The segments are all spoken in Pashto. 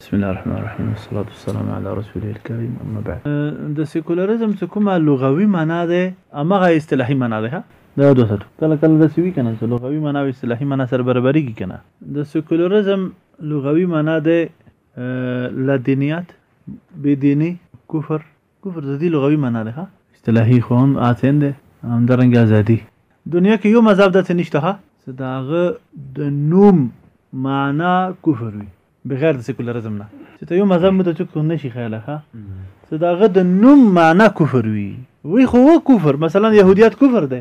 بسم الله الرحمن الرحیم والصلاة والسلام علی رسوله الکریم اما بعد د سیکولرزم چې کومه لغوي معنا ده همغه اصطلاحي معنا ده دا یاد وساتو کله کله داسې وي که نه چې لغوي معنا او اصطلاحي معنا سره برابرېږي که نه د سیکولرزم لغوي معنا ده لادینیت بېدیني کفر کفر د دې لغوي معنا ده اصطلاحي خو هم آتین ده همدارنګه ازادي دنیا کې یو مذهب داسې نشته چې د هغه د نوم معنا کفر وي بغیر د سیکولرزم نه چې ته یو مذهب مو ته څوک نه شي خیاله ښه څه د هغه د نوم معنا کفر وي وی خو و کفر مثلا یهودیت کفر دی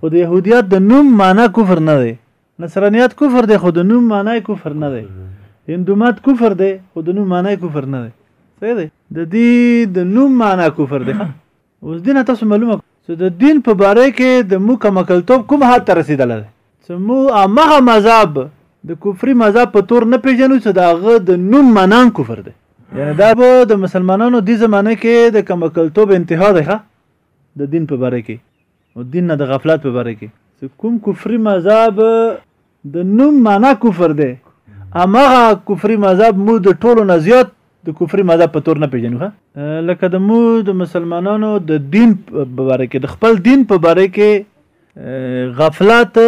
خو د یهودیت د نوم معنا کفر نه دی نصرانیت کفر دی خو د نوم معنا کفر نه دی هندومات کفر دی خو د نوم معنا کفر نه دی صحیح دی د دې د نوم معنا کفر دی اوس دینه تاسو معلومه چې د دین په باره کې د مو کمکلتوب کوم حد ته رسیدلی دی چې مو هغه مذهب د کفري مذهب په تور نه پیژنو چې د هغه د نوم منان کفر دی یعنی دا به د مسلمانانو د زمانه کې د کمکلتوب انتها ده د دین په باره کې او دین نه د غفلت په باره کې چې کوم کفري مذهب د نوم معنا کفر دی امغه کفري مذهب مو د ټولو نه زیات د کفري مذهب په تور نه پیژنو لکه د مو د مسلمانانو د دین په باره کې د خپل دین په باره کې غفلت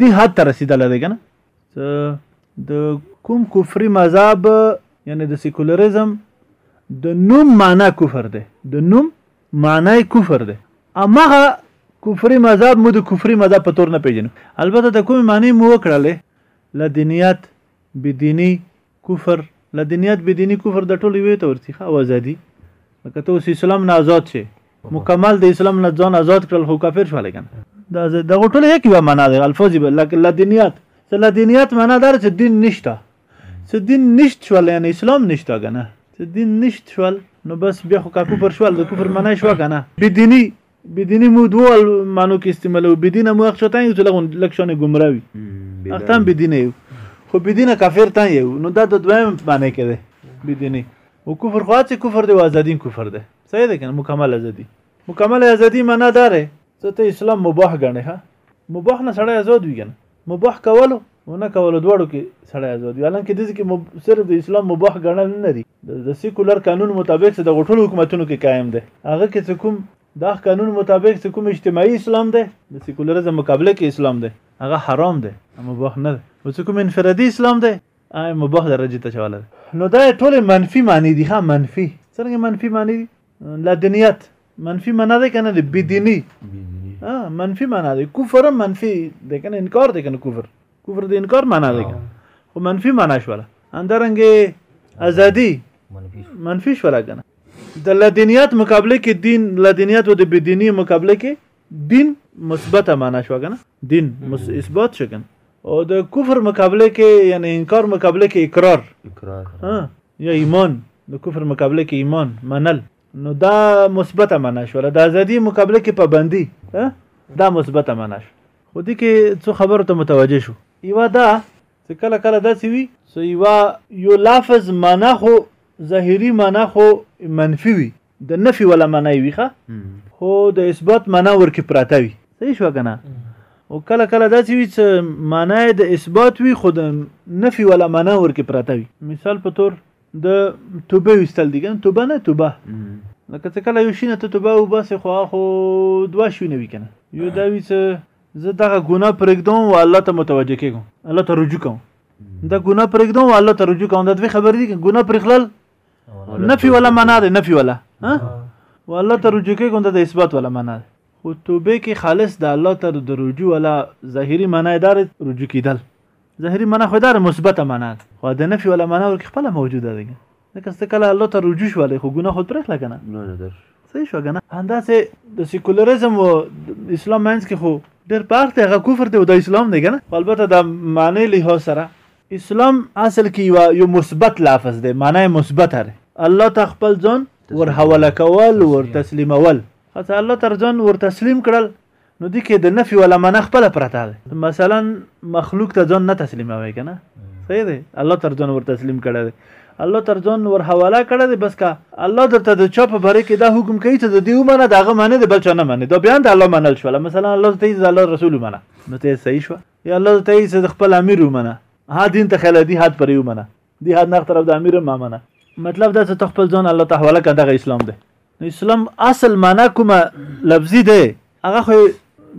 دی حد ته رسیدلی دی کنه د کوم کفري مذهب یعنی د سیکولریزم د نوم معنا کفر دی د نوم معنی یې کفر دی همغه کفري مذهب مو د کفري مذهب په تور نه پیژنو البته د کومې معنی مو وکړلې لدینیت بدینی کفر لدینیت بدینی کفر د ټولو یوې ته ورتي ښه او ازادي لکه ته اوس اسلام نه آزاد شي مکمل د اسلام نه ځان آزاد کړل خو کافر شو لګن دا د غټل یک یو معنا ده الفاظ لکه لدینیت لدینیت معنا دار چې دین نشته څه دین نشت شول یعنی اسلام نشته کنه څه دین نشت شول نو بس بیا خو کا کفر شول د کفر معنی شو کنه بدینی بدینی مو دوه معنی کې استعمالو بدینه مو اخ شته یو لغون لکشونه ګمراوی اختم بدینه یو خو بدینه کافر تا یو نو دا د دویم معنی کې ده بدینی او کفر خو هڅه کفر دی او ازادین کفر ده صحیح ده کنه مکمل ازادي مکمل ازادي معنی داره ته اسلام مباح غنه ها مباح نه سړی آزاد وي کنه مباح کولو او نه کولو دواړو کې سړی آزاد وي حالانکه د ځکه مب... صرف د اسلام مباح ګڼل نه لري د سیکولر قانون مطابق چې د غټلو حکومتونو کې قائم دی هغه کې څه کوم دا قانون مطابق چې کوم اجتماعي اسلام دی د سیکولرزم مقابله کې اسلام دی هغه حرام دی مباح نه دی او چې کوم انفرادي اسلام دی هغه مباح درجه ته چواله نو دا ټول منفي معنی دي ها منفي څنګه منفي معنی دي لدنیت منفی معنی ده کنه ده بدینی منفی معنی ده کفر منفی ده کنه انکار ده کنه کفر کفر ده انکار معنی ده کنه خو منفی معنی شوله اندرنګ ازادي منفی شوله کنه د لدنیت مقابله کې دین لدنیت او د بدینی مقابله کې دین مثبت معنا شو کنه دین اثبات شو کنه او د کفر مقابله کې یعنی انکار مقابله کې اقرار اقرار ها یا ایمان د کفر مقابله کې ایمان منل نو دا مثبت معنا شو د ازادي مقابله کې پابندي دا مثبت معنا شو خو دې کې څو خبرو ته متوجه شو یو دا چې کله کله داسې وي چې یو یو لفظ معنا خو ظاهري معنا خو منفي وي د نفي ولا معنا وي ښه خو د اثبات معنا ورکې پراته وي صحیح شو کنه او کله کله داسې وي چې معنا د اثبات وي خو د نفي ولا معنا ورکې پراته وي مثال په تور د توبه وستل دي کنه توبه نه توبه لکه څه کله یو شینه ته توبه وباسې خو خو دوا شوی نه وي کنه یو دا وي چې زه دغه ګناه پرېږدم او الله ته متوجه کېږم الله ته رجوع کوم دا ګناه پرېږدم او الله ته رجوع کوم دا دوې خبرې دي ګناه پرېښلل نفي ولا معنا ده نفي ولا ها والله ته رجوع کې کوم د اثبات ولا معنا ده خو توبه کې خالص د الله ته د رجوع ولا ظاهري معنا دار رجوع کیدل ظاهري معنا خو دار مثبته معنا ده خو د نفي ولا معنا ورکه خپل موجوده ده لکه څه کله الله ته رجوع شولې خو ګناه خود پرخ لګنه نه نه در صحیح شو کنه انداسه د سیکولریزم او اسلام منځ کې خو ډېر پارت هغه کفر دی او د اسلام دی کنه البته د معنی له سره اسلام اصل کې یو یو مثبت لفظ دی معنی یې مثبته دی الله ته خپل ځان ور حواله کول ور تسلیمول خاصه الله تر ځان ور تسلیم کړل نو دي کې د نفي ولا معنی خپل پرته ده مثلا مخلوق ته ځان نه تسلیموي کنه صحیح دی الله تر ځان ور تسلیم کړی دی الله تر ځان ور حواله کړی دی بس کا الله درته د چا په باره کې دا حکم کوي ته د دې ومنه د هغه منې د بل چا نه منې دا بیا د الله منل شوله مثلا الله ته د الله رسول ومنه نو ته صحیح شوه یا الله ته یې د خپل امیر ومنه ها دین ته خل دی حد پر ومنه دی حد نه طرف د امیر ما منه مطلب دا چې خپل ځان الله ته حواله کړه دغه اسلام دی نو اسلام اصل معنا کومه لفظي دی هغه خو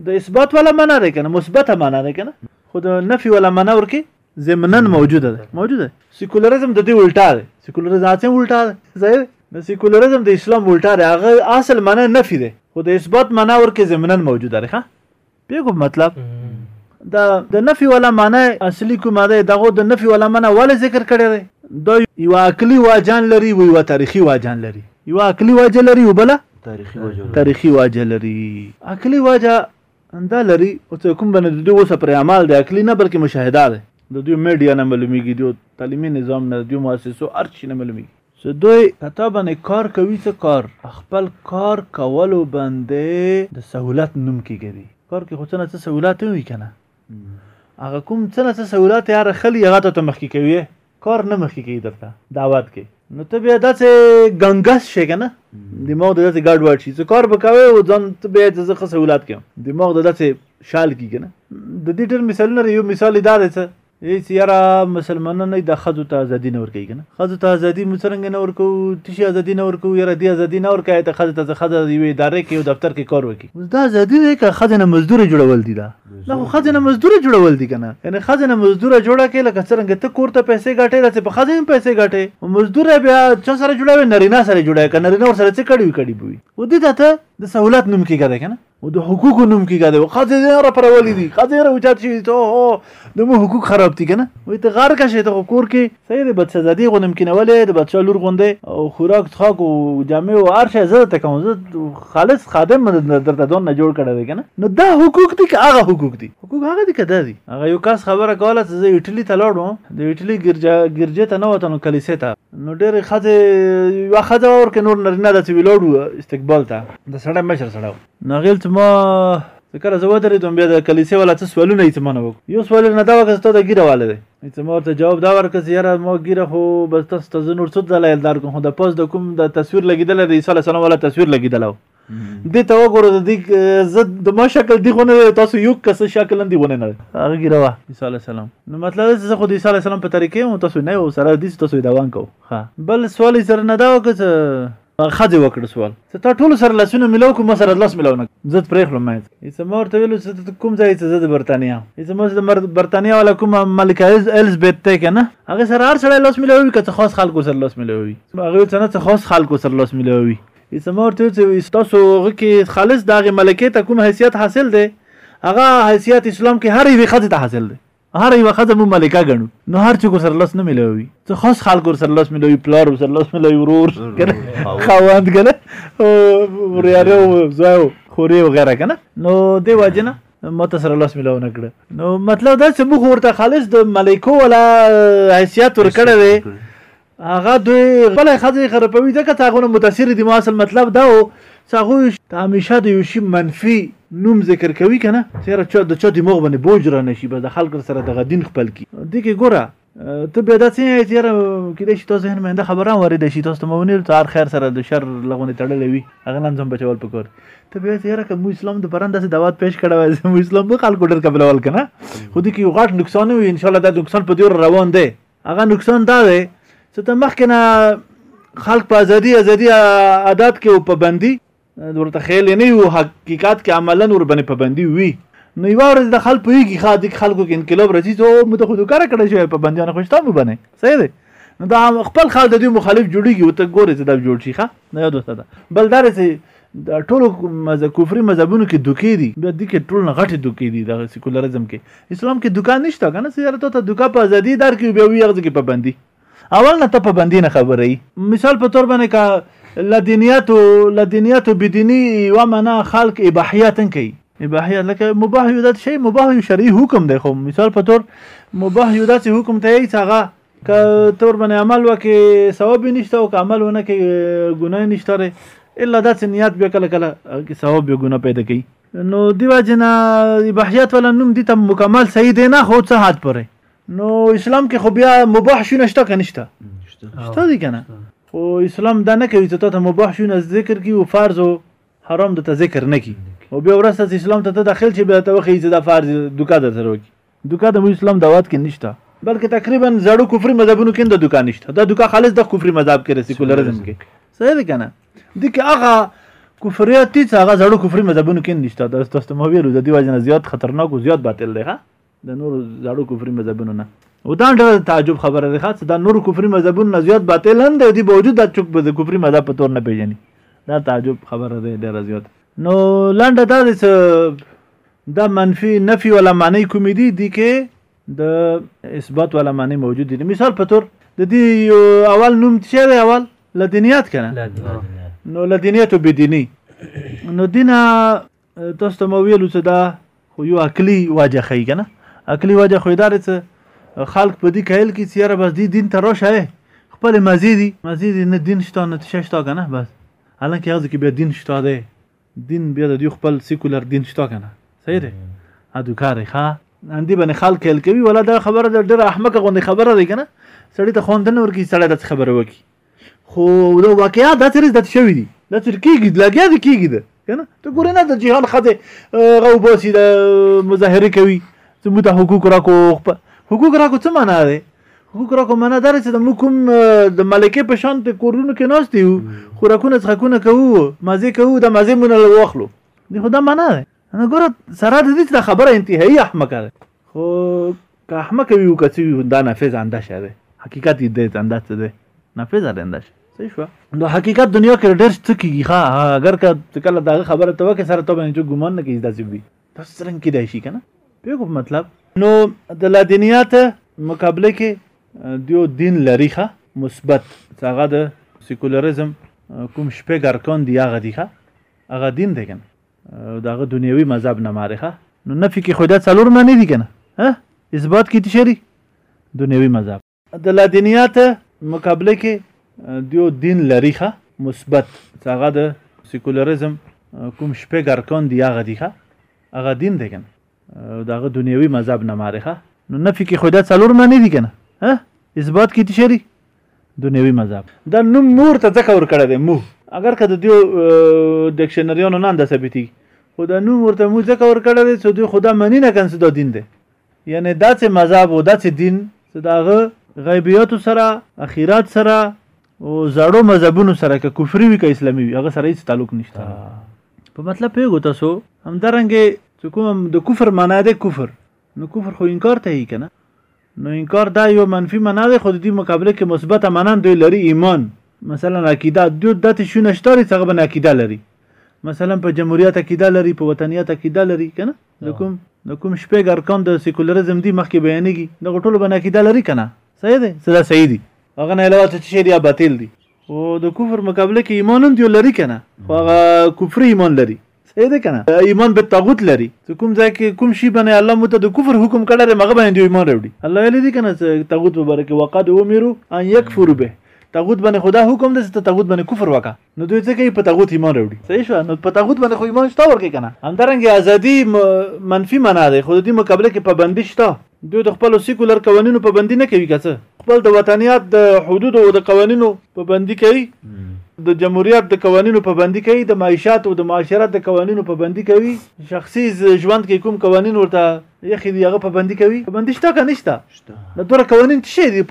د اثبات ولا معنا دی کنه مثبته معنا دی کنه خو د نفي ولا معنا ورکی ضمنن موجوده ده موجوده سیکولریزم د دې الټا ده سیکولریزم اته الټا ده ظاهر د سیکولریزم د اسلام الټا ده هغه اصل معنی نفي ده خو د اثبات معنی ورکه ضمنن موجوده ده پیګو مطلب دا د نفي ولا معنی اصلي کومه ده دغه د نفي ولا معنی ول ذکر کړی دی دا یو عقلي واجان لري او یو تاریخي واجان لري یو عقلي واجه لري او بل تاریخي واجه تاریخي واجه لري عقلي واجه دا لري او څه کوم باندې د دوی اوسه پر اعمال د عقلي نه بلکې مشاهده ده د دوی میډیا نه معلومیږي د تعلیمي نظام نه د دوی مؤسسو ارچ نه معلومیږي څه دوی په تا باندې کار کوي څه کار په خپل کار کولو باندې د سهولت نوم کېږوي کار کې خو څه نه څه سهولت هم وي که نه هغه کوم څه نه څه سهولت یې هر خلي هغه ته مخکې کوي کار نه مخکې کوي درته دعوت کې نو ته بیا داسې ګنګس شې که نه دماغ د داسې ګډ وډ شي څه کار به کوې او ځان ته بیا زه ښه سهولت کوم دماغ د داسې شال کېږي نه د دې ډېر مثالونه دی یو مثال یې دا دی څه هیڅ یاره مسلمانانو د خزو ته ازادي نه ورکوي کنه خزو ته ازادي مو څرنګه نه ورکو تشي ازادي نه ورکو یاره دی ازادي نه ورکوي ته خزه ته خزه یو اداره کې یو دفتر کې کار وکي اوس دا ازادي دی که خزه نه مزدور جوړول دي دا دا خو خزه نه مزدور جوړول دي کنه یعنی خزه نه مزدور جوړه کې لکه څرنګه ته کور ته پیسې ګټې راځي په خزه هم پیسې ګټې مزدور بیا چا سره جوړوي نرینه سره جوړه کنه نرینه ور سره څه کړي کړي بوي و دې ته د سہولت نوم کې ګرځي کنه او د حقوقو نوم کې غاده قاضي دې را پرولې دي قاضي را وجات شي ته او د مو حقوق خراب دي کنه وي ته غار کا شي ته کور کې سید بچا زدي غو نمکن ولې د بچا لور غوندې او خوراک تخاک او جامع او ارشه زه ته کوم زه خالص خادم درته دون نه جوړ کړی دی کنه نو دا حقوق دي که هغه حقوق دي حقوق هغه دي کده دي هغه یو کس خبره کوله چې زه ایټلی ته لاړم د ایټلی ګرجا ګرجې ته نه وته نو کلیسې ته نو ډېرې ښځې یوه ښځه وه ورکې نور نرینه ده چې ولاړ وو استقبال ته د سړی مشر سړی و نو هغې چې ما چې کله زه ودرېدم بیا د کلیسې والا څه سوالونه یې چې ما نه وکړو یو سوال یې نه دا وکړه چې تا دا ږیره واله دی چې ما ورته جواب دا ورکړ چې یاره ما ږیره خو بس تاسو ته زه نور څه دلایل درکړم خو د پاس د کوم د تصویر لګېدلی د عیسی علیه السلام والا تصویر لګېدلی و دې ته وګوره د دې زه د ما شکل دی غو نه دی تاسو یو کس شکل دی غو نه نه هغه ګیره وا عیسی علی السلام نو مطلب دا چې خو د عیسی علی السلام په طریقې مو تاسو نه و سره دې تاسو دا وان کو ها بل سوال یې سره نه دا وکړه خځه وکړ سوال ته تا ټول سره لاسونه ملو کوم سره لاس ملو نه زت پرې خلم ما ایسه مور ته ویلو چې کوم ځای ته زه د برتانیا ایسه مور د برتانیا ولا کوم ملک الزبت ته کنه هغه سره هر سره لاس ملوي که خاص خلکو سره لاس ملوي هغه څنګه خاص خلکو سره لاس ملوي اسما ورته وویل چې ستاسو هغه کې خالص د هغې ملکې ته کوم حیثیت حاصل دی هغه حیثیت اسلام کې هر یوې ښځې ته حاصل دی هر یوه ښځه موږ ملکه ګڼو نو هر څوک ورسره لاس نه میلاوي څه خاص خلک ورسره لاس میلاوي پلار ورسره لاس میلاوي ورور خاوند که نه وریاره او ځای او خورې وغیره که نه نو دې وجې نه ما ته سره لاس ملاو نه کړه نو مطلب دا چې موږ ورته خالص د ملایکو ولا حیثیت ورکړی دی هغه دوی خپل خځې خرپوي ځکه چې هغه متاثر دي ما اصل مطلب دا و چې هغه ته همیشه د یو شي منفي نوم ذکر کوي کنه چیرې چې د چا دماغ باندې بوج را نشي بس د خلکو سره دغه دین خپل کی دي کې ګوره ته بیا دا څنګه چې یاره کېدای شي تاسو ذهن مې خبره وارده شي تاسو ته مو ونیل هر خیر سره د شر لغونې تړلې وي هغه نن ځم بچول پکور ته بیا چې یاره که مو اسلام د پران داسې دعوت پیش کړی وای مو اسلام به خلکو ډېر قبلول که نه خو دې کې یو غټ نقصان وي انشاءالله دا نقصان په دې روان دی هغه نقصان دا دی چې ته مخکې نه خلک په ازادي ازادي عادت کې او پابندي ورته خیال نه یو حقیقت کې عملا ور باندې پابندي وي نو یو ورځ د خلک په یوګي خا د خلکو کې انقلاب راځي او مو ته خود کار کړی شوی پابندیان خوشته مو بنه صحیح دی نو دا خپل خال د دې مخالف جوړیږي او ته ګورې چې دا جوړ شي ښه نه یاد وساته بل دا چې دا ټول مذهب کفري مذهبونو کې دوکې دي بیا دي کې ټول نه غټي دوکې دي دا سیکولرزم کې اسلام کې دوکان نشته کنه سیاره ته دوکا په ازادي دار کې بیا وی هغه کې پابندي اول نه ته پابندي نه خبرې مثال په تور باندې کا لدینیات او لدینیات بدینی و معنا خلق اباحیات کوي اباحیات لکه مباح یو دات شی مباح یو شرعي حکم دی خو مثال په تور مباح یو دات حکم ته یې څنګه که ته ورباندې عمل وکې ثواب یې نشته او که عمل ونه کې ګناه یې نشته دی الا دا چې نیت بیا کله کله کې ثواب بیا ګناه پیدا کوي نو دی وجه نه اباحیات ولا نوم دي ته مکمل صحیح دی نه خو څه حد پورې نو اسلام کې خو بیا مباح شونه شته که نشته شته دي که نه خو اسلام دا نه کوي چې تا ته مباح شونه ذکر کړي او فرض او حرام د ته ذکر نه کړي او بیا ورسته چې اسلام ته ته داخل شي بیا ته وښیي چې دا فرض دوکه در سره وکړي دوکه د مو اسلام دعوت کې نشته بلکې تقریبا زړو کفري مذهبونو کې د دوکه نشته دا دوکه خالص د کفري مذهب کې رسي کولرزم کې صحیح ده کنه د کې هغه کفریات چې هغه زړو کفري مذهبونو کې نشته دا تاسو مو ویلو د دې وجه نه زیات خطرناک او زیات باطل دی ها د نور زړو کفري مذهبونو نه او دا ډېر تعجب خبره ده چې دا نور کفري مذهبونه نه زیات باطل هم دی دی باوجود دا چوک به کفري مذهب په تور نه پیژني دا تعجب خبره ده ډېر زیات نو لنډه دا ده چې دا منفي نفي ولا معنی کومې دي دي کې د اثبات ولا معنی موجود دي مثال په تور د دې یو اول نوم څه دی اول لدنیات کنه نو لدنیات او بدینی نو دینه تاسو ته مو ویلو چې دا خو یو عقلی واجه خی کنه عقلی واجه خو ادارې څه خلق په دې کایل کې چې یاره بس دې دین ته راشه خپل مزیدی مزیدی نه دین شته نه تشه شته کنه بس الان کې هغه کې به دین شته دی دین بیا د دوی خپل سیکولر دین شته کنه صحیح دی ادو کار ښه اندی باندې خال کېل کوي ولا دا خبره د ډېر احمق غوندې خبره دی کنه سړی ته خوند نه ورکی سړی د خبره وکی خو دا واقعیا دا ترې د شوی دی دا تر کېږي لګیا دی کېږي ده کنه ته ګورې نه د جهان خده غو باسي د مظاهره کوي زموږ ته حقوق راکو حقوق راکو څه معنا دی وګوره کوم نه درې چې د موږ کوم د ملکې په شان په کورونو کې ناست یو خوراکونه څښاکونه کوو مزې کوو د مزې مونږ له واخلو د خدا معنا ده انا ګوره سره د دې چې خبره انتهایی احمقه ده خو که احمقه وي او که څه وي دا نافذ انده شه دی حقیقت یې دی انده څه دی نافذ دی انده شه صحیح شوه نو حقیقت دنیا کې ډېر څه کېږي ښه اګر که کله دغه خبره ته وکړې سره ته باندې چې ګمان نه کوي داسې وي په څرنګ کې دی شي کنه پیغو مطلب نو د لادینیات مقابله کې دیو دین لري ښه مثبت هغه د سیکولریزم کوم شپږ ارکان دی هغه دی ښه هغه دین دی کنه دغه دنیوي مذهب نه مارخه نو نفي کې خو دا څلور معنی دي کنه ها اثبات کې تشری دنیوي مذهب د لادینیات مقابله کې دیو دین لري ښه مثبت چې هغه د سیکولریزم کوم شپږ ارکان دی هغه دی ښه هغه دین دی کنه دغه دنیوي مذهب نه مارخه نو نفي کې خو دا څلور معنی دي کنه ها اثبات کې تشری دنیوي مذهب دا نوم مور ته ځکه ور کړی دی مو اگر که د دیو ډکشنریانو نه اندازه ثابتي خو دا نوم ورته مو ځکه ور کړی دی چې دوی خدا منی نه کنه دا دین دی یعنې داسې مذهب او داسې دین چې د هغه غیبیاتو سره اخیرات سره او زړو مذهبونو سره که کفري وي که اسلامي وي هغه سره هیڅ تعلق نشته په مطلب پیږو تاسو همدارنګه چې کوم د کفر معنا ده کفر نو کفر خو انکار ته هی کنه نو انکار دا یو منفي معنا ده خو د دې مقابله کې مثبت معنا دوی لري ایمان مثلا عقیده دوی دته شونه شتاري څنګه بنه عقیده لري مثلا په جمهوریت عقیده لري په وطنیت عقیده لري کنه د کوم د کوم شپږ ارکان د سیکولرزم دی مخکې بیانېږي دغه ټولو باندې عقیده لري که نه صحیح دی څه دا صحیح دي هغه نه علاوه څه چې شی دی باطل دي او د کفر مقابله کې ایمان هم دی لري که نه خو هغه کفري ایمان لري صحیح دی که نه ایمان به طاغوت لري چې کوم ځای کې کوم شي باندې الله مو ته د کفر حکم کړی دی هغه باندې ایمان راوړي الله ویلي دي که نه چې طاغوت په باره کې وقد امرو ان یکفرو به طاغوت باندې خدا حکم دی چې ته طاغوت باندې کفر وکړه نو دوی څنګه په تاغوت ایمان راوړي صحیح شو نو په تاغوت باندې خو ایمان شته ورکې کنه همدارنګه ازادي منفي معنا ده خو د دې مقابله کې پابندي شته دوی د خپل سیکولر قوانینو پابندي نه کوي که خپل د وطنیات د حدود او د قوانینو پابندي کوي د جمهوریت د قوانینو پابندي کوي د معیشت او د معاشرت د قوانینو پابندي کوي شخصي ژوند کې کوم قوانین ورته یخې دی هغه پابندي کوي پابندي شته که نشته د دوره قوانین څه دي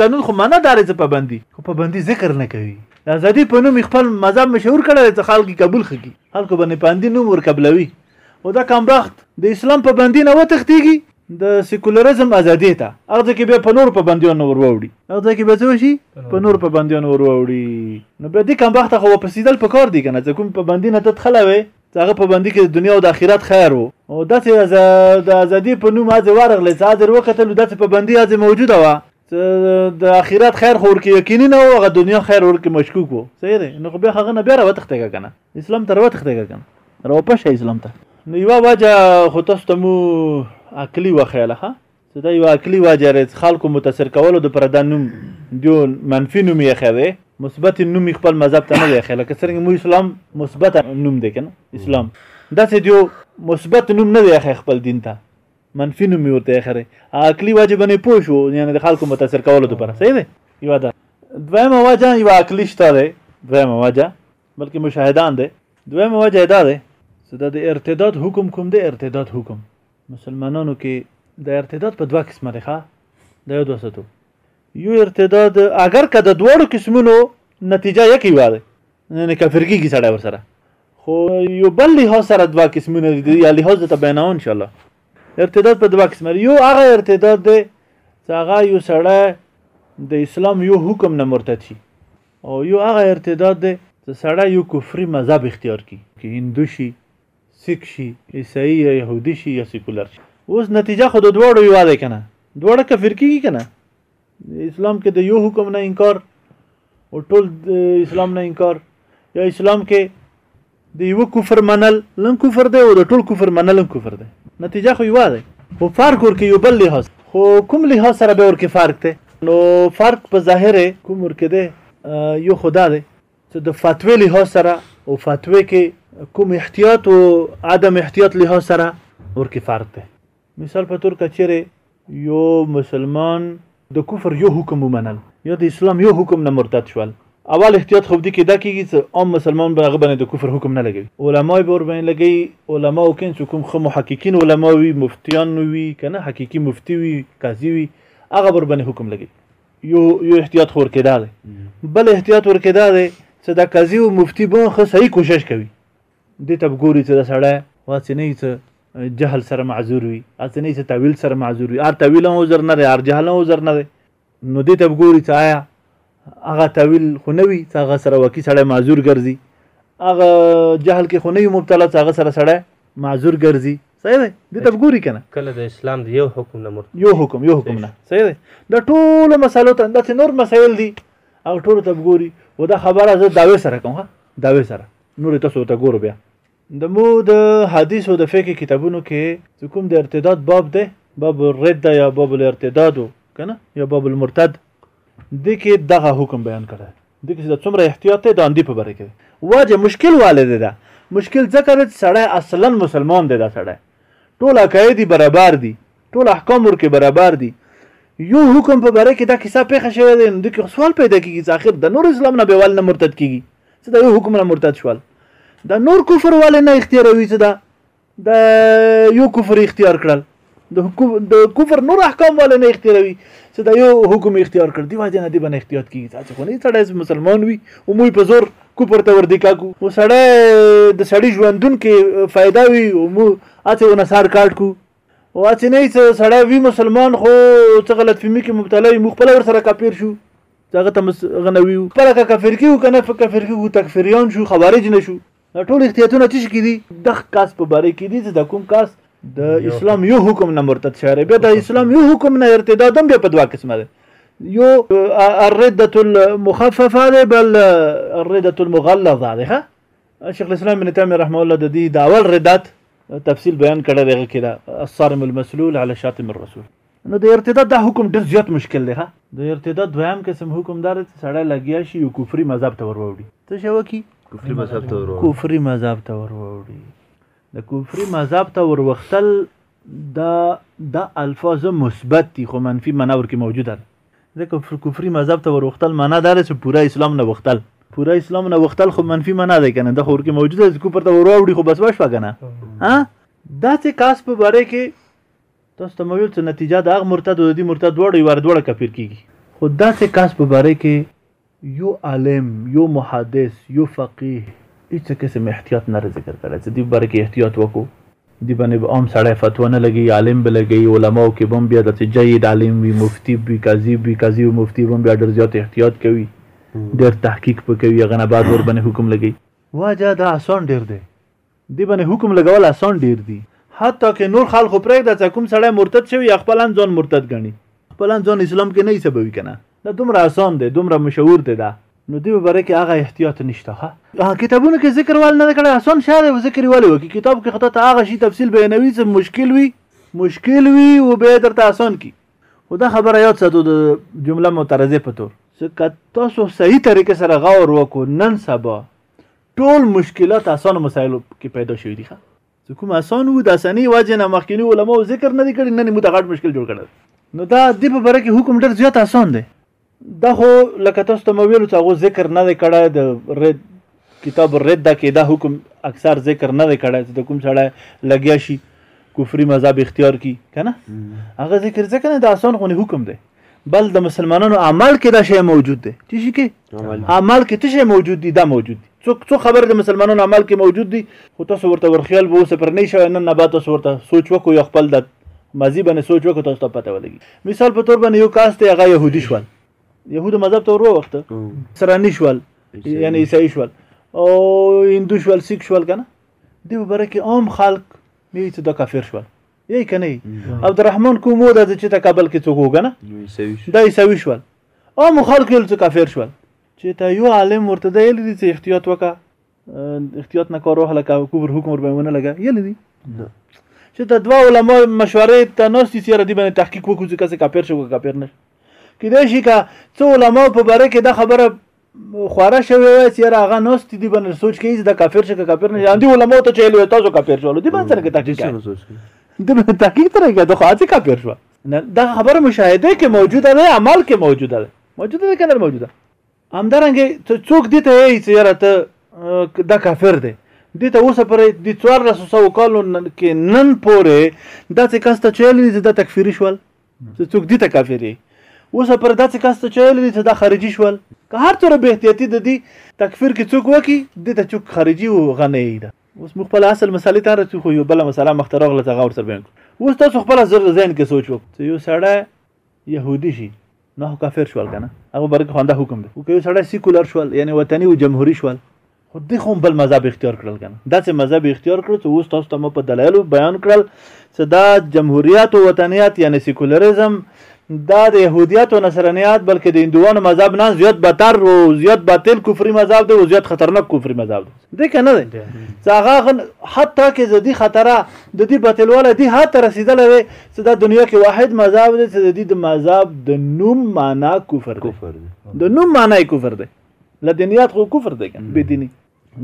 قانون خو معنا دارې څه پابندي خو پابندي ذکر نه کوي د ازادي په نوم خپل مذهب مشهور کړی چې خلک قبول خږي خلکو باندې پاندې نوم ورکبلوي او دا کم وخت د اسلام په باندې نه وتښتيږي د سیکولریزم ازادي ته هغه کې به په نور په باندې نور وروړي هغه کې به څه شي په نور په باندې نور وروړي نو به دې کم وخت خو په سیدل په کار دی کنه چې کوم په باندې نه تدخلوي هغه په باندې کې د دنیا او د آخرت خیر وو او داسې د ازادي په نوم هغه ورغلې چې هغه وکتل داسې په باندې هغه موجوده و د اخرت خیر خور کې یقیني نه وغه دنیا خیر ور کې مشکوک وو صحیح دی نو بیا هغه نه بیا راوتختګه کنه اسلام تر وتختګه کنه راو پښه اسلام ته نو یو واجه خو تاسو ته مو عقلی وخیاله ها چې دا یو عقلی واجه رز خلکو متاثر کولو د پر د نوم دیو منفي نوم یې خره مثبت نوم خپل مذهب ته نه دی خله که څنګه مو اسلام مثبت نوم دی کنه اسلام دا چې دیو مثبت نوم نه دی خپل دین ته منفي نوم ورته اخره عقلي وجه باندې پوه شو یعنی د خلکو متاثر کولو لپاره صحیح دی یو دا دویمه وجه یو عقلي شته دی دویمه وجه بلکې مشاهدان دی دویمه وجه دا دی چې د ارتداد حکم کوم دی ارتداد حکم مسلمانانو کې د ارتداد په دوه قسمه دی ښه د یو دوستو یو ارتداد اگر که د دوړو قسمونو نتیجه یکی واره نه کافر کیږي سړی ورسره خو یو بل لحاظ سره دوه قسمونه دي یا لحاظ ته بیانوم ان شاء الله ارتداد په دوه قسمه یو هغه ارتداد دی چې هغه یو سړی د اسلام یو حکم نه مرتد شي او یو هغه ارتداد دی چې سړی یو کفري مذهب اختیار کړي که هندو شي سیک شي عیسائی یا یهودي شي یا سیکولر شي اوس نتیجه خو د دواړو یو دی که نه دواړه کفر کېږي که نه اسلام کې د یو حکم نه انکار او ټول اسلام نه انکار یا اسلام کې د یو کفر منل لن کفر دی او د ټول کفر منل لن کفر دی نتیجه خو یو ده خو فرق ورکې یو بل لحاظ خو کوم لحاظ سره به ورکې فرق دی نو فرق په ظاهر کوم ورکې دی یو خدا دی چې د فتوی لحاظ سره او فتوی کې کوم احتیاط او عدم احتیاط لحاظ سره ورکې فرق دی مثال په تور کچره یو مسلمان د کفر یو حکم ومنل یا د اسلام یو حکم نه مرتد شول اول احتیاط خو دې کې دا کېږي چې عام مسلمان به هغه باندې د کفر حکم نه لګوي علما به ور باندې لګوي علما او کین چې کوم خو محققین علما وي مفتیان وي که نه حقیقي مفتی وي قاضي وي هغه ور باندې حکم لګوي یو یو احتیاط خور کېدا دی بل احتیاط ور کېدا دی چې دا قاضي او مفتی به خو صحیح کوشش کوي دې ته ګوري چې د سړی واسې نه څه جهل سره معذور وي هسې نه څه تعویل سره معذور وي هر تعویل هم عذر نه دی هر جهل هم عذر نه دی نو دې ته ګوري چې آیا هغه تعویل خو نه وي چې هغه سره واقعي سړی معذور ګرځي هغه جهل کې خو نه وي مبتلا چې هغه سره سړی معذور ګرځي صحیح دی دې ته ګوري کنه کله د اسلام د یو حکم نه مرته یو حکم یو حکم نه صحیح دی د ټولو مسالو ته د نور مسایل دي او ټولو ته ګوري و دا خبره زه داوی سره کوم داوی سره نورې تاسو ورته ګورو بیا د مو د حدیث او د فقه کتابونو کې چې کوم د ارتداد باب دی باب الرد یا باب الارتداد کنه یا باب المرتد د کې دغه حکم بیان کړی د کې د څومره احتیاط دی د اندی په باره کې واجه مشکل والد ده مشکل ځکه دی چې سړی اصلا مسلمان دی دا سړی ټول عقایدي برابر دي ټول احکام ورکه برابر دي یو حکم په باره کې دا کیسه پیښه شوې ده نو د سوال پیدا کیږي چې اخر د نور اسلام نه به ول نه مرتد کیږي څه د یو حکم نه مرتد شول دا نور کفر والے نه اختیاروي څه دا د یو کفر اختیار کړل د کفر نور احکام والے نه اختیاروي څه دا یو حکم اختیار کړ دی واجه نه دی باندې احتیاط کیږي تاسو خو نه سړی مسلمان وي او موږ په زور کفر ته وردی کاکو و سړی د سړی ژوندون کې فائدہ وي او موږ اته ونصار کارت کو واسې نه څه سړی وي مسلمان خو څه غلط فهمي کې مبتلا وي موږ خپله ورسره کافر شو چې هغه ته هغه نه ویو خپله که کافر کېږو که نه کافر کېږو تکفریان شو خوارج نه شو دا ټول احتیاطونه څه شي کې دي دغه کاس په باره کې دي چې د کوم کاس د اسلام یو حکم نه مرتد شوی بیا د اسلام یو حکم نه ارتداد هم بیا په دوه قسمه دی یو الردة المخففه دی بل الردة المغلظه دی ښه شیخ الاسلام ابن تیمیه رحمه الله د دې د اول ردات تفصیل بیان کړی دی کې دا الصارم المسلول على شاتم الرسول نو د ارتداد دا حکم ډېر زیات مشکل دی ها د ارتداد دویم قسم حکم دار چې سړی لګیا شي یو کفري مذهب ته وروړي څه شي وکي کفري مذهب ته وروړي کفري مذهب ته وروړي د کفري مذهب ته وروختل دا دا الفاظ مثبت دي خو منفي معنا ورکې موجوده ده ځکه کفري مذهب ته وروختل معنا دا ده چې پوره اسلام نه وختل پوره اسلام نه وختل خو منفي معنا ده کنه د خور کې موجوده چې کفر ته وروړي خو بس وشو کنه ها دا چې کاس په باره کې تاسو ته مویل چې نتیجه د هغه مرتد او د دې مرتد دوړ یو ور دوړ کفر کیږي خو دا چې کاس په باره کې يو عالم يو محدث يو فقيه هيڅ قسم احتياط نه رې ذکر کړی چې دې باره کې احتياط وکړو. دې باندې به عام سړی فتوا نه لګوي عالم به لګوي علماو کې به هم بيا داسې جيد عالم وي مفتي به وي قاضي به وي قاضي او مفتي به هم بيا ډېر زيات احتياط کوي ډېر تحقيق به کوي هغه نه بعد ورباندې حکم لګوي. وجه دا اسان ډېر دی دی باندی حکم لګول اسان ډیر دی. حتی که نور خلق خو پریږده چه کوم سړی مرتد شوی یا خپلا ځان مرتد ګڼی. خپلا ځان اسلام کی نه حسابوی کنه. دا دومره اسان دی دومره مشهور دی دا. نو دی په باره کی هغه احتیاط نشته ښه. ها کتابونو کی ذکر ولی نه دی کړی اسان شی دی او ذکر یی ولی وکی کتاب کی خو تاته هغه شی تفصیل بیانوی چه مشکل وی مشکل وی او بیا یی درته اسان کی. خو دا خبره یاد ساتو د جمله معترضه په طور. چه که تاسو صحیح طریقه سره غور وکړو نن سبا ټول مشکلات اسانو مسایلو کې پیدا شوي دي چې کوم اسان وو د اساني وجه نه مخکینی علماو ذکر نه کړي نه مو د غټ مشکل جوړ کړي نو دا د په بره کې حکم ډېر زیات اسان دی دا خو لکه تاسو ته مو ویل چې هغه ذکر نه کړه د رد کتاب رد دا کې دا حکم اکثر ذکر نه کړه چې کوم سره لګیا شي کفري مذهب اختیار کی کنه هغه ذکر ځکه نه د اسان غونې حکم دی بل د مسلمانانو عمل کې دا شی موجود دی چې شي کې عمل کې څه شی موجود دی دا موجود دی څو څو خبر د مسلمانانو عمل کې موجود دی خو تاسو ورته ورخیال به اوس پر نه شوی نن نه بعد تاسو ورته سوچ وکړو یا خپل د مازی باندې سوچ وکړو تاسو ته پته ولګي مثال په تور باندې یو کاس ته هغه يهودي شول يهود مذهب ته ورو وخت سره نشول یعنی عیسائی شول او هندو شول سیک شول کنه دی برکه عام خلک می ته د کافر شول یی کنه عبدالرحمن کومو د چې ته کابل کې څوک وګنه دا عیسوي شول او مخالک یل څه کافر شول چې ته یو عالم ورته دی لري چې احتیاط وکا احتیاط نه کارو هله کوبر حکم ور باندې لګا یل دي چې ته دوا علماء مشورې ته نوستي سره دی باندې تحقیق وکړي چې کافر شو کافر نه کیدای شي کا څو علماء په باره کې دا خبره خواره شوی وای چې را غا نوست دی باندې سوچ کوي دا کافر شي که کافر نه شي اندي علماء ته چېلو تاسو کافر شول دی باندې څنګه تحقیق کوي دی باندې تحقیق ترې کوي دا خو اځي کافر شو دا خبره مشاهده کې موجوده ده عمل کې موجوده ده موجوده ده کنه موجوده همدارنګه څوک دي ته یې چې یاره ته دا کافر دی دې ته اوسه پرې د 1400 کالو کې نن پورې داسې کس ته چویل دي چې دا تکفیري شول ته څوک دي ته کافر یې اوس پر داسې کس ته چویل دي چې دا خارجي شول که هر څوره به احتیاطي د دي تکفیر کې څوک وکي د ته څوک خارجي او غنه یې ده اوس موږ خپل اصل مسالې ته رسو خو یو بل مسله مخته راغله ته غور سره بیان اوس تاسو خپل زر ذهن کې سوچ وکړئ یو سړی يهودي شي نو کافر شول کنه هغه برکه خوانده حکم دی او که یو سړی سیکولر شول یعنی وطني او جمهوریت شول خو دی خو بل مذهب اختیار کړل کنه داسې مذهب اختیار کړ چې اوس تاسو ته مو په دلایلو بیان کړل چې دا جمهوریت او وطنیت یعنی سیکولریزم دا د يهودیت او نصرانیت بلکې د هندوانو مذهب نه زیات بتر او زیات باطل کفري مذهب دی او زیات خطرناک کفري مذهب دی دی کنه دی ځاغه حتی کې زدي خطره د دې باطلواله دی هاته رسیدلې وي چې دا دنیا کې واحد مذهب دی چې د دې د مذهب د نوم معنا کفر دی د نوم معنا کفر دی له دینیات خو کفر دی که بې دیني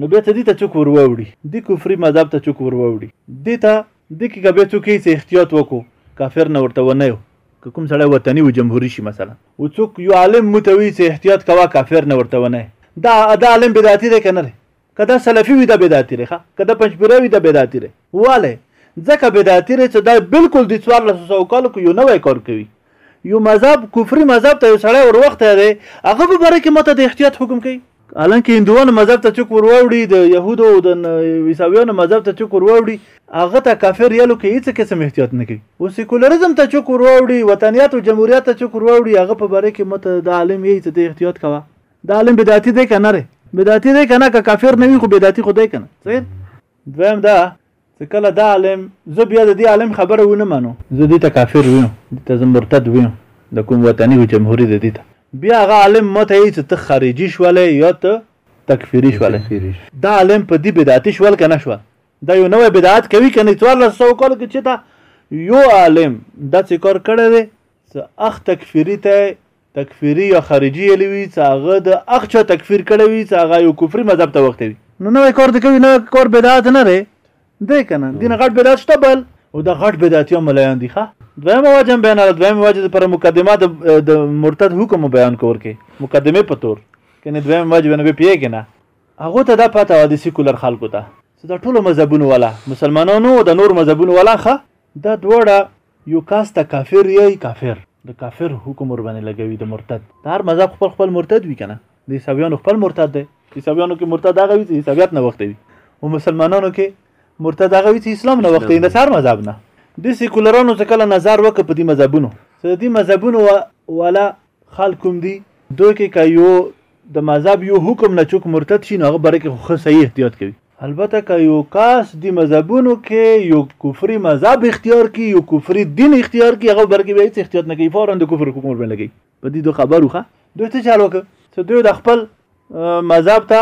نو بیا ته دې ته څوک ور واوړي دې کفري مذهب ته څوک ور واوړي دې ته دې کې که بیا څوک یې څه احتیاط وکړو کافر نه ورته ونه یو که کوم سړی وطني و جمهوري شي مثلا و څوک یو عالم مو ته وي څه احتیاط کوه کافر نه ورته ونه دا دا عالم بدعتي دی که نه دی که دا سلفي وي دا بدعتي دی ښه که دا پنجپیره وي دا بدعتي دی ولې ځکه بدعتي دی چې دا بالکل د څوارلسو سوو کالو کې یو نوی کار کوي یو مذهب کفري مذهب ته یو سړی ور وختی دی هغه په باره کې ماته د احتیاط حکم کوي الانکه هندوانو مذهب ته څوک ورواوړي د یهودو او د عیسویانو مذهب ته څوک ورواوړي هغه ته کافر یالو کې هیڅ قسم احتیاط نه کوي او سیکولریزم ته څوک ورواوړي وطنیات او جمهوریت ته څوک ورواوړي هغه په باره کې مت د عالم یې ته د احتیاط کوه دا عالم بدعتي دی کنه ری بدعتي دی کنه که کافر نه وي خو بدعتي خو دی کنه صحیح دویم دا چې کله دا عالم زه بیا د دې عالم خبره ونه منو زه دې ته کافر ویم دې ته زه مرتد ویم د کوم وطني او جمهوري د دې ته بیا هغه عالم ماته یې چې ته خارجي شولې یا ته تکفیری شولې دا عالم په دې بدعتي شول کنه شول دا یو نوې بدعت کوي کنه څوار له سو کول کې چې دا یو عالم دا څه کار کړی دی چې اخ تکفیری ته تکفیری یا خارجی یلی وی څه هغه د هغ چا تکفیر کړی وی څه هغه یو کفری مذهب ته وختی وی. نو نوی کار دی کوی نوی کار بدعت نه دی دی کنه دین غټ بدعت شته بل او دا غټ بدعتیان ملایان دی ښه دویمه وجه هم بیانوله دویمه وجه د پر مقدمه د د مرتد حکم بیان کور کې مقدمه په تور کنه دویمه وجه به نه پیې کنه هغه ته دا پته و د سیکولر خلکو ته چې دا ټول مذهبونه ولا مسلمانانو د نور مذهبونه ولا ښه دا دوړه يو کس ته کافر يی کافر د کافر حکم ورباندې لګوي د مرتد د هر مذهب خپل خپل مرتد وي کنه د عیسویانو خپل مرتد دی عیسویانو کې مرتد هغه وي چې عیسویت نه وخت وي او مسلمانانو کې مرتد هغه وي چې اسلام نه وخت وي د هر مذهب نه د سیکولرانو څخه کله نظر وکړه په دې مذهبونو چې دې مذهبونو والا خال کوم دی دوی کې که یو د مذهب یو حکم نه چوک مرتد شي نو هغه باره کې خو صحیح احتیاط کوي البته که یو کاس دی مذهبونو کې یو کفري مذهب اختیار کی یو کفري دین اختیار کی هغه باره کې به هیڅ احتیاط نه کوي فورا د کفر حکم ورباندې لګي په دې دوه خبرو ښه دوی څه چالو که چې دوی د خپل مذهب ته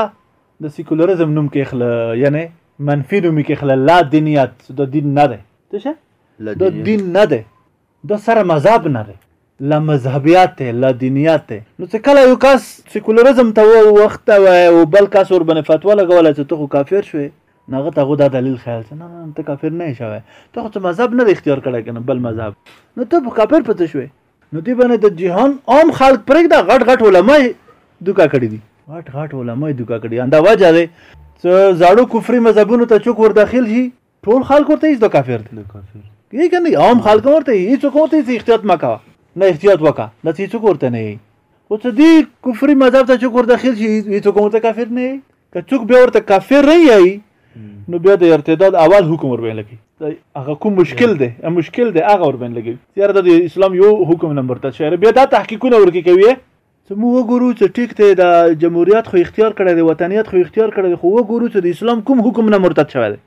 د سیکولریزم نوم کې خله یعنی منفي نوم کې خله لا دینیت د دین نه ده څه د دین نه ده ده سره مذهب نه دی له مذهبیت له دینیت نو چې کله یو کس سیکولرزم ته وخت وای او بل کس ور باندې فتوا لګوله چې ته خو کافر شوې نو هغه ته خو دا دلیل خیال چې نه نه ته کافر نه شوی ته خو څه مذهب نه اختیار کړی کنه بل مذهب نو ته کافر پته شوې نو دی باندې د جهان عام خلک پرېږده غټ غټ علما دوکا کړی دي غټ غټ علما دوکا کړی اندا وجه ده چې زاړو کفري مذهبونو ته چوک ور داخل شي ټول خلک ورته هیڅ د کافر دي د کافر یی کنه عام خلک ورته هیڅ ورته هیڅ احتیاط مکا نه احتیاط وکا نه هیڅ ورته نه یی خو ته دی کفري مذهب ته چوک ورته داخل شي هیڅ ورته کافر نه یی که څوک بیا ورته کافر نه یی نو بیا د ارتداد اول حکم ور باندې لګي هغه کوم مشکل دی مشکل دی هغه ور باندې لګي یاره د اسلام یو حکم نمبر ته شعر بیا دا تحقیقونه ورکی کوي څه مو وګورو څه ټیک دی دا جمهوریت خو اختیار کړی دی وطنیت خو اختیار کړی دی خو وګورو چې د اسلام کوم حکم نه مرتد شوی دی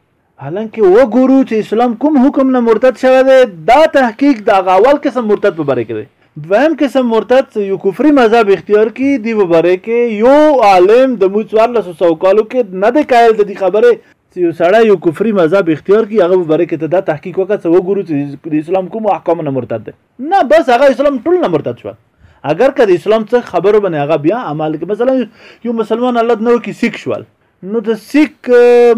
حالانکه وګورو چې اسلام کوم حکم نه مرتد شوی دی دا تحقیق د هغه اول قسم مرتد په باره کې دی دویم قسم مرتد چې یو کفري مذهب اختیار کی دی په باره کې یو عالم د مو څوارلس سو کالو کې نه دی قایل د دې خبرې چې یو سړی یو کفري مذهب اختیار کی هغه په باره کې ته دا تحقیق وکړه چې وګورو چې د اسلام کوم احکام نه مرتد دی نه بس هغه اسلام ټول نه مرتد شو اگر که د اسلام څخه خبرو باندې هغه بیا عمل کې مثلا یو مسلمان الله نو کې سیک شول نو د سیک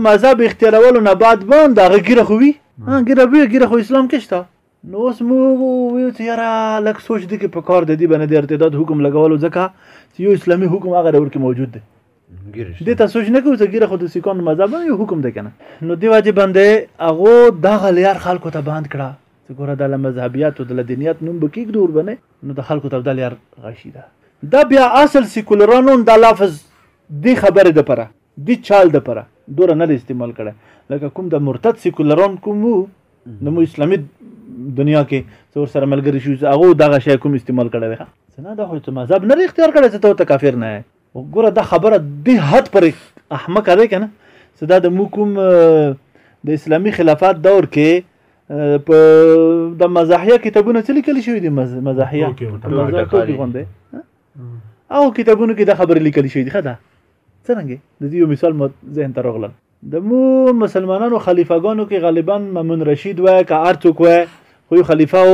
مذهب اختیارولو نه بعد باندې هغه ګیره خو وی ها ګیره وی ګیره خو اسلام کې شته نو اوس مو ویو چې یاره لږ سوچ دی کې په کار د دې باندې د ارتداد حکم لګولو ځکه چې یو اسلامي حکم هغه دور کې موجود دی دې ته سوچ نه کوو چې ګیره خو د سیکانو مذهب یو حکم دی کنه نو دی واجب باندې هغه دغه لیار خلکو ته باند کړه ته ګوره دا له مذهبیاتو د له دینیت نوم به کېږدو وربنه نو د خلکو ته دا لار راشي ده دا بیا اصل سیکولرانو دا لفظ دی خبرې د پره دی چال د پره دوره نه استعمال کړه لکه کوم د مرتد سیکولران کوم وو نو مو اسلامي دنیا کې څور سره ملګری شو هغه دغه شی کوم استعمال کړی دی نه دا خو ته مذهب نه اختیار کړی چې ته کافر نه وګوره دا خبره به حد پر احمق ده کنه چې دا د مو کوم د اسلامي خلافت دور کې په د مزاحیه کتابونه څه لیکل شوی دي مزاحیه او کتابونو کې دا خبره لیکل شوی دي خدا څنګه د دې یو مثال مو ذهن ته راغلل د مو مسلمانانو خلیفګانو کې غالبا ممون رشید وای که ارڅوک وای خو خلیفہ او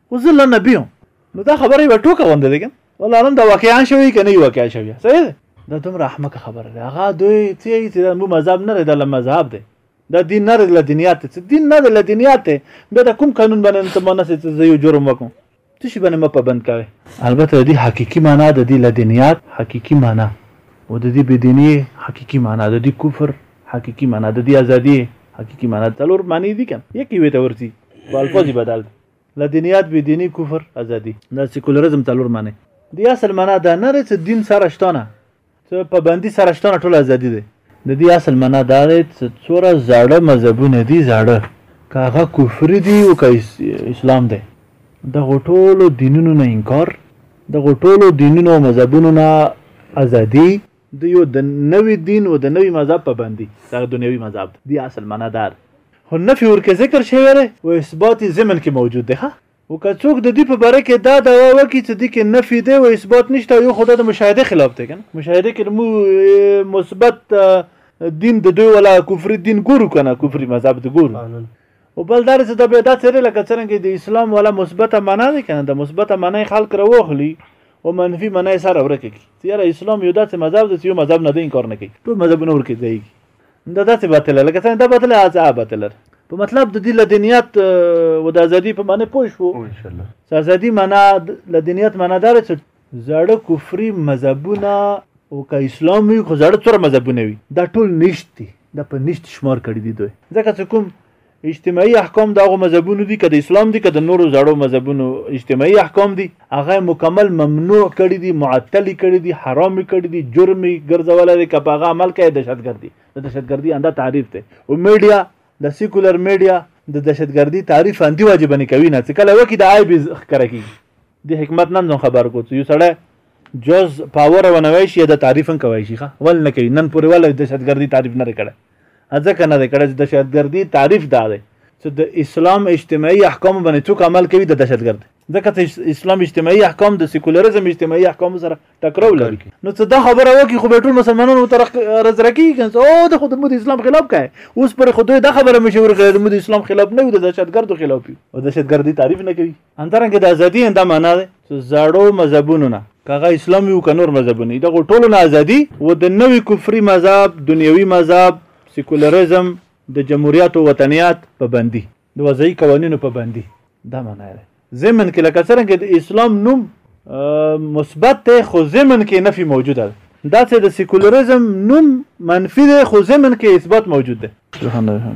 خو زه لا نبي یم نو دا خبره یوه ټوکه غوندې ده که والله نن دا واقعا شوي که نه وي واقعا شوي صحیح ده دا دومره احمقه خبره ده هغه دوی څه یي چې دا مو مذهب نه دی دا له مذهب دی دا دین نه دی له دنیات دی څه دین نه دی له دنیات دی بیا دا کوم قانون باندې ته مانه چې زه یو جرم وکړم څه شي باندې مه پابند کوي البته د دې حقیقي معنا د دې له دنیات حقیقي معنا او د دې بدینی حقیقي معنا د دې کفر حقیقي معنا د دې ازادي حقیقي معنا څلور معنی دي کنه یکی وي ته ورسي په الفاظ بدل دي له دینیات بی دینی کفر ازادی. دا سیکولرزم څلور معنی دی اصل معنی دا نده څه دین سره شته نه څه پابندی سره شته نه ټول ازادی دی. ددی اصل معنی دا دی څه څوره زاړه مذهبونه دی زاړه که هغه کفری دی او که اسلام دی دغو ټولو دینونو نه انکار دغو ټولو دینونو او مذهبونو نه ازادی. دی یو د نوی دین و د نوی مذهب پابندی دغه دنیوی مذهب دی دی اصل معنی دار خو نفی ورکه ذکر شوی دی و اثبات ضمن کې موجود دی ښه و که څوک د دی په باره کې دا دعوا وکړي چې دی کې نفی دی و اثبات نشته یو خدا د مشاهده خلاف دی کنه مشاهده کې مو مثبت دین د دوی ولا کفر دین ګورو کنه کفر مذهب د ګورو او بل دا چې دا به دا څېرې لکه څنګه د اسلام والا مثبته معنا دی کنه د مثبته معنا خلک راوخلی او منفي معنا سره ورکه کی چې یاره اسلام یو داسې مذهب دی چې یو مذهب نه دی انکار نه کوي ټول مذهبونه ورکه دی دا داسې باطل لکه څنګه دا باطل هغه باطل په مطلب د دې لدنیات او د ازادي په معنی پوه شو ان شاء الله ازادي معنا لدنیات معنا دار چې زاړه کفري مذهبونه او که اسلام وي خو زاړه څوره مذهبونه وي دا ټول نشت دي دا په نشت شمار کړي دي دوی ځکه چې کوم اجتماعي احکام د هغو مذهبونو دي که د اسلام دي که د نورو زړو مذهبونو اجتماعي احکام دي هغه مکمل ممنوع کړي دي معطل کړي دي حرام کړي دي جرم ګرځولی دی که په هغه عمل کوي دهشتګردي د دهشتګردي انده تعریف دی او میډیا د سیکولر میډیا د دهشتګردي تعریف اندی واجبنې کوي نه چې کله وکړي د عیب ښکاره کېږي د حکمت نن ځون خبر کو یو سړی جز پاور ونوي شي د تعریف هم کوي شي ول نه کوي نن پورې ول دهشتګردي تعریف نه کړي ځکه نه کړي چې دهشتګردي تعریف دا دی چې د اسلام اجتماعي احکام باندې څوک عمل کوي د دهشتګرد ځکه چې اسلام اجتماعي احکام د سیکولریزم اجتماعي احکام سره ټکراو لري نو څه دا خبره وکي خو ټول مسلمانانو تر رزرکی کنه او د خود د اسلام خلاف کوي اوس پر خود دا خبره مشور کړي د اسلام خلاف نه د دهشتګردو خلاف او دهشتګردي تعریف نه کوي همدارنګه د ازادي دا معنا ده چې زړو مذهبونو نه کاغه اسلام وي او که نور مذهبونه دغه ټولو نه ازادي و د نوي کفري مذهب دنیوي مذهب سیکولریزم د جمهوریت او وطنیات په بندي د وضعي قوانینو په بندي دا معنا ده زمن کې لکه څنګه د اسلام نوم مثبت دی خو زمن کې نفي موجوده ده دا چې د سیکولریزم نوم منفي دی خو زمن کې اثبات موجود دی سبحان الله